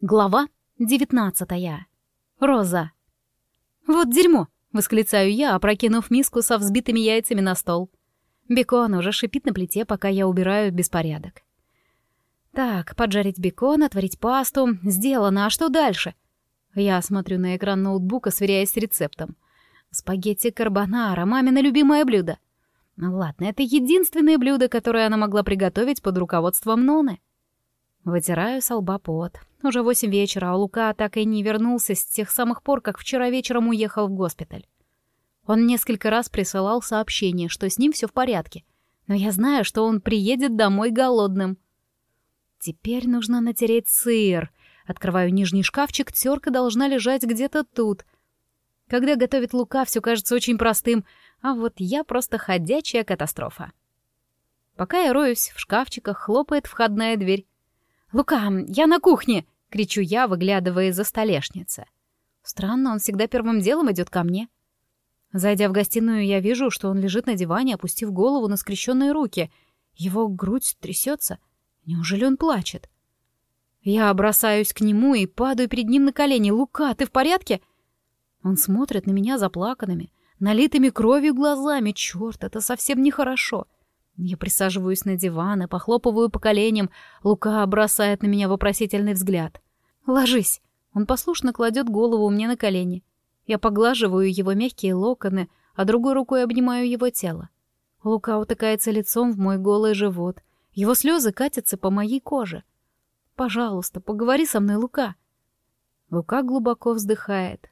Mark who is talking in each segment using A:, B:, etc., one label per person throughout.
A: Глава девятнадцатая. Роза. «Вот дерьмо!» — восклицаю я, опрокинув миску со взбитыми яйцами на стол. Бекон уже шипит на плите, пока я убираю беспорядок. Так, поджарить бекон, отварить пасту. Сделано, а что дальше? Я смотрю на экран ноутбука, сверяясь с рецептом. Спагетти карбонара, мамино любимое блюдо. Ладно, это единственное блюдо, которое она могла приготовить под руководством Ноны. Вытираю с лба пот. Уже восемь вечера, а Лука так и не вернулся с тех самых пор, как вчера вечером уехал в госпиталь. Он несколько раз присылал сообщение, что с ним все в порядке, но я знаю, что он приедет домой голодным. Теперь нужно натереть сыр. Открываю нижний шкафчик, терка должна лежать где-то тут. Когда готовит Лука, все кажется очень простым, а вот я просто ходячая катастрофа. Пока я роюсь в шкафчиках, хлопает входная дверь. «Лука, я на кухне!» — кричу я, выглядывая из-за столешницы. Странно, он всегда первым делом идет ко мне. Зайдя в гостиную, я вижу, что он лежит на диване, опустив голову на скрещенные руки. Его грудь трясется. Неужели он плачет? Я бросаюсь к нему и падаю перед ним на колени. «Лука, ты в порядке?» Он смотрит на меня заплаканными, налитыми кровью глазами. Черт, это совсем нехорошо. хорошо. Я присаживаюсь на диван и похлопываю по коленям. Лука бросает на меня вопросительный взгляд. «Ложись!» Он послушно кладет голову мне на колени. Я поглаживаю его мягкие локоны, а другой рукой обнимаю его тело. Лука утыкается лицом в мой голый живот. Его слезы катятся по моей коже. «Пожалуйста, поговори со мной, Лука!» Лука глубоко вздыхает.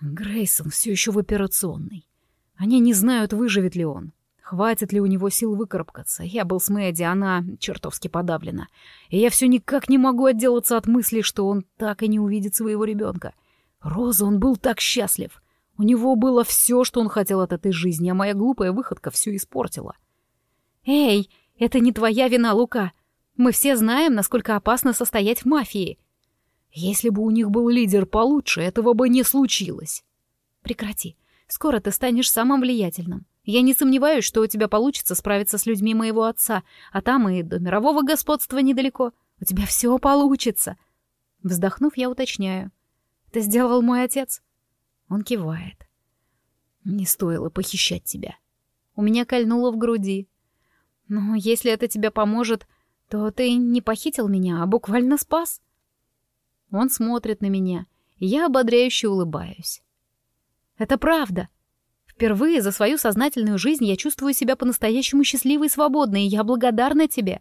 A: Грейсон все еще в операционной. Они не знают, выживет ли он. Хватит ли у него сил выкарабкаться? Я был с Мэдди, она чертовски подавлена. И я все никак не могу отделаться от мысли, что он так и не увидит своего ребенка. Роза, он был так счастлив. У него было все, что он хотел от этой жизни, а моя глупая выходка все испортила. «Эй, это не твоя вина, Лука. Мы все знаем, насколько опасно состоять в мафии. Если бы у них был лидер получше, этого бы не случилось». «Прекрати. Скоро ты станешь самым влиятельным. Я не сомневаюсь, что у тебя получится справиться с людьми моего отца, а там и до мирового господства недалеко. У тебя все получится. Вздохнув, я уточняю. Это сделал мой отец? Он кивает. Не стоило похищать тебя. У меня кольнуло в груди. Но если это тебе поможет, то ты не похитил меня, а буквально спас. Он смотрит на меня, и я ободряюще улыбаюсь. Это правда. Впервые за свою сознательную жизнь я чувствую себя по-настоящему счастливой и свободной, и я благодарна тебе.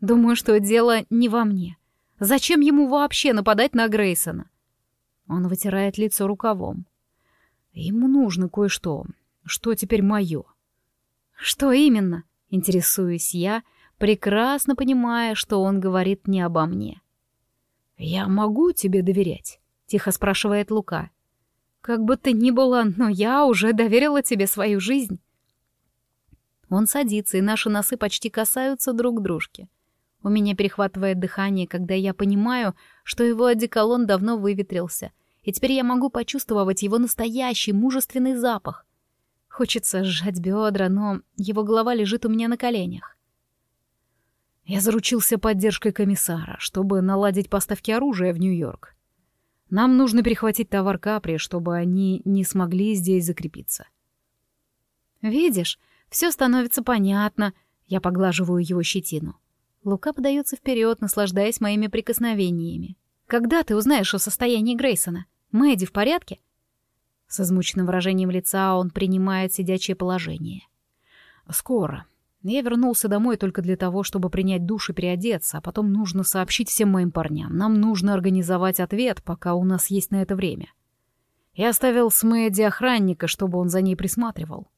A: Думаю, что дело не во мне. Зачем ему вообще нападать на Грейсона? Он вытирает лицо рукавом. Ему нужно кое-что. Что теперь мое? Что именно? Интересуюсь я, прекрасно понимая, что он говорит не обо мне. «Я могу тебе доверять?» — тихо спрашивает Лука. Как бы то ни было, но я уже доверила тебе свою жизнь. Он садится, и наши носы почти касаются друг дружки. У меня перехватывает дыхание, когда я понимаю, что его одеколон давно выветрился, и теперь я могу почувствовать его настоящий мужественный запах. Хочется сжать бедра, но его голова лежит у меня на коленях. Я заручился поддержкой комиссара, чтобы наладить поставки оружия в Нью-Йорк. Нам нужно перехватить товар Капри, чтобы они не смогли здесь закрепиться. Видишь, все становится понятно. Я поглаживаю его щетину. Лука подается вперед, наслаждаясь моими прикосновениями. Когда ты узнаешь о состоянии Грейсона? Мэдди в порядке? С измученным выражением лица он принимает сидячее положение. Скоро. Я вернулся домой только для того, чтобы принять душ и переодеться, а потом нужно сообщить всем моим парням. Нам нужно организовать ответ, пока у нас есть на это время. Я оставил с Мэдди охранника, чтобы он за ней присматривал.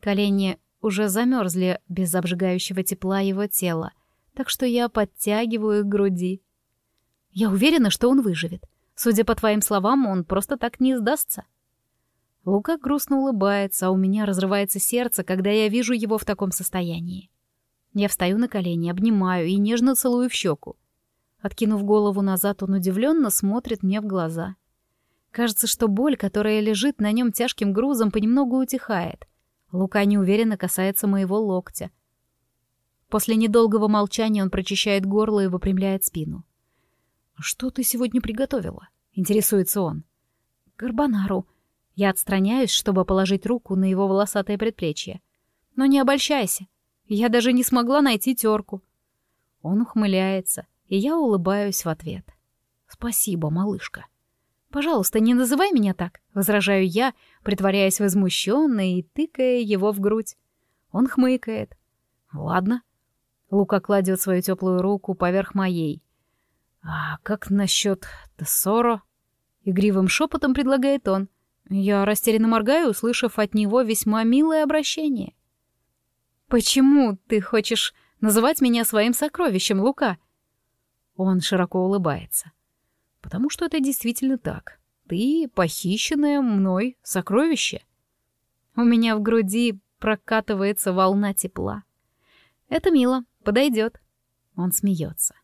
A: Колени уже замерзли без обжигающего тепла его тела, так что я подтягиваю к груди. Я уверена, что он выживет. Судя по твоим словам, он просто так не сдастся. Лука грустно улыбается, а у меня разрывается сердце, когда я вижу его в таком состоянии. Я встаю на колени, обнимаю и нежно целую в щеку. Откинув голову назад, он удивленно смотрит мне в глаза. Кажется, что боль, которая лежит на нем тяжким грузом, понемногу утихает. Лука неуверенно касается моего локтя. После недолгого молчания он прочищает горло и выпрямляет спину. «Что ты сегодня приготовила?» — интересуется он. «Карбонару». Я отстраняюсь, чтобы положить руку на его волосатое предплечье. «Но не обольщайся. Я даже не смогла найти терку». Он ухмыляется, и я улыбаюсь в ответ. «Спасибо, малышка». «Пожалуйста, не называй меня так», — возражаю я, притворяясь возмущенной и тыкая его в грудь. Он хмыкает. «Ладно». Лука кладет свою теплую руку поверх моей. «А как насчет Тессоро?» Игривым шепотом предлагает он. Я растерянно моргаю, услышав от него весьма милое обращение. «Почему ты хочешь называть меня своим сокровищем, Лука?» Он широко улыбается. «Потому что это действительно так. Ты похищенное мной сокровище». У меня в груди прокатывается волна тепла. «Это мило, подойдет». Он смеется.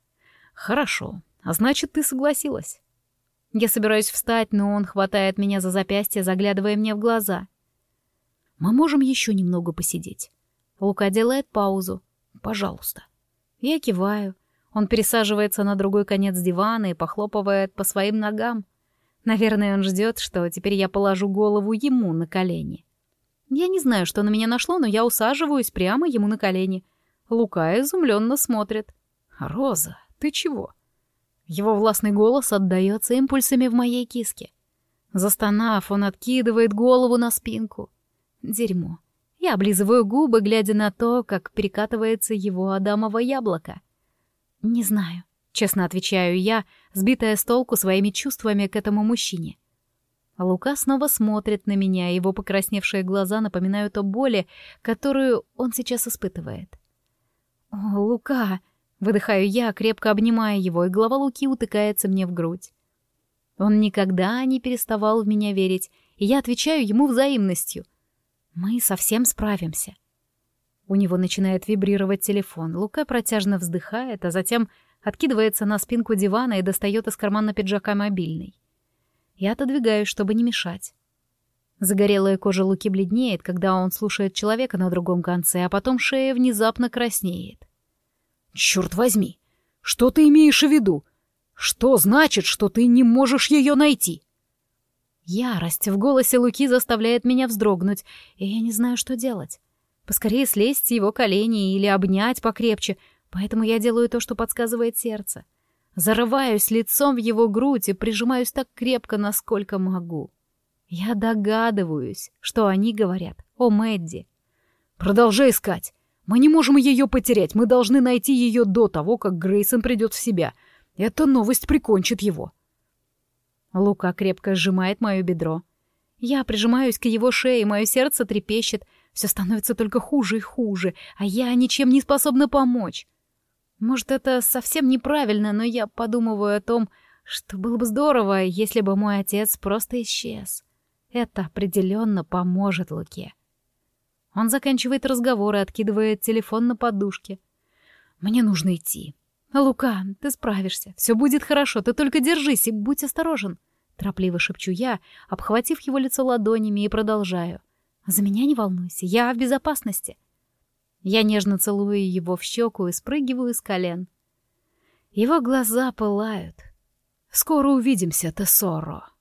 A: «Хорошо, а значит, ты согласилась». Я собираюсь встать, но он хватает меня за запястье, заглядывая мне в глаза. «Мы можем еще немного посидеть». Лука делает паузу. «Пожалуйста». Я киваю. Он пересаживается на другой конец дивана и похлопывает по своим ногам. Наверное, он ждет, что теперь я положу голову ему на колени. Я не знаю, что на меня нашло, но я усаживаюсь прямо ему на колени. Лука изумленно смотрит. «Роза, ты чего?» Его властный голос отдается импульсами в моей киске. Застонав, он откидывает голову на спинку. Дерьмо. Я облизываю губы, глядя на то, как перекатывается его адамово яблоко. «Не знаю», — честно отвечаю я, сбитая с толку своими чувствами к этому мужчине. Лука снова смотрит на меня, его покрасневшие глаза напоминают о боли, которую он сейчас испытывает. «О, Лука!» — выдыхаю я, крепко обнимая его, и голова Луки утыкается мне в грудь. Он никогда не переставал в меня верить, и я отвечаю ему взаимностью. Мы совсем справимся. У него начинает вибрировать телефон. Лука протяжно вздыхает, а затем откидывается на спинку дивана и достает из кармана пиджака мобильный. Я отодвигаюсь, чтобы не мешать. Загорелая кожа Луки бледнеет, когда он слушает человека на другом конце, а потом шея внезапно краснеет. «Черт возьми! Что ты имеешь в виду? Что значит, что ты не можешь ее найти?» Ярость в голосе Луки заставляет меня вздрогнуть, и я не знаю, что делать. Поскорее слезть с его колени или обнять покрепче, поэтому я делаю то, что подсказывает сердце. Зарываюсь лицом в его грудь и прижимаюсь так крепко, насколько могу. Я догадываюсь, что они говорят о Мэдди. «Продолжай искать. Мы не можем ее потерять. Мы должны найти ее до того, как Грейсон придет в себя. Эта новость прикончит его». Лука крепко сжимает мое бедро. Я прижимаюсь к его шее, мое сердце трепещет, все становится только хуже и хуже, а я ничем не способна помочь. Может, это совсем неправильно, но я подумываю о том, что было бы здорово, если бы мой отец просто исчез. Это определенно поможет Луке. Он заканчивает разговор и откидывает телефон на подушке. «Мне нужно идти. Лука, ты справишься. Все будет хорошо, ты только держись и будь осторожен». Торопливо шепчу я, обхватив его лицо ладонями и продолжаю. «За меня не волнуйся, я в безопасности». Я нежно целую его в щеку и спрыгиваю с колен. Его глаза пылают. «Скоро увидимся, Тессоро».